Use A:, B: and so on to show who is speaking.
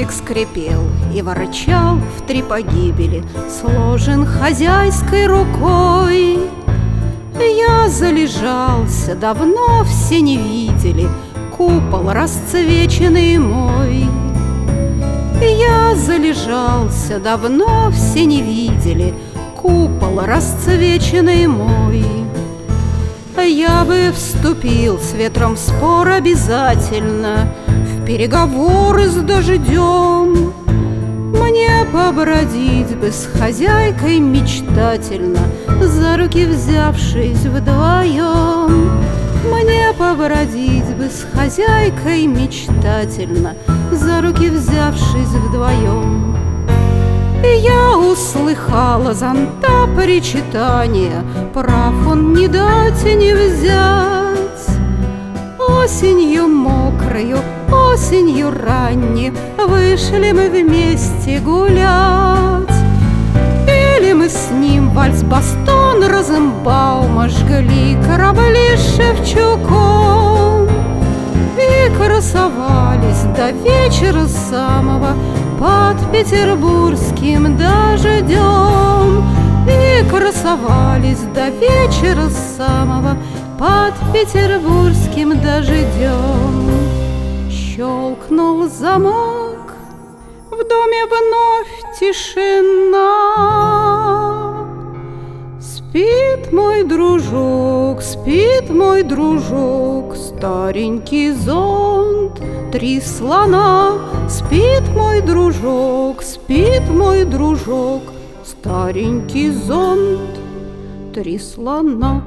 A: Винтик скрипел и ворчал в три погибели, Сложен хозяйской рукой. Я залежался, давно все не видели Купол расцвеченный мой. Я залежался, давно все не видели Купол расцвеченный мой. Я бы вступил с ветром в спор обязательно Переговоры с дождем. Мне побродить бы с хозяйкой мечтательно За руки взявшись вдвоем. Мне побродить бы с хозяйкой мечтательно За руки взявшись вдвоем. Я услыхала зонта причитания, Прав он не дать и не взять. Осенью мокрою, осенью ранней Вышли мы вместе гулять. Пели мы с ним вальс-бастон Розенбаума, Жгли корабли Шевчуком. И красовались до вечера самого под петербургским дождем. И красовались до вечера самого под петербургским дождем Щелкнул замок, в доме вновь тишина Спит мой дружок, спит мой дружок, Старенький зонт, три слона. Спит мой дружок, спит мой дружок, Старенький зонт, три слона.